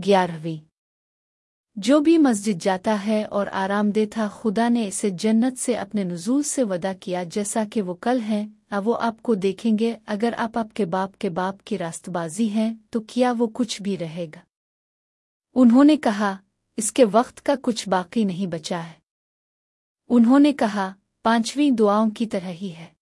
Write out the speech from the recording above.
ग्यारहवीं। जो भी मस्जिद जाता है और आरामदेह था खुदा ने इसे जन्नत से अपने नजूल से वदा किया, जैसा कि वो कल है अब वो आपको देखेंगे, अगर आप आपके बाप के बाप की रास्तबाजी हैं तो क्या वो कुछ भी रहेगा? उन्होंने कहा, इसके वक्त का कुछ बाकी नहीं बचा है। उन्होंने कहा, पांचवीं दुआओं की तरह ही है।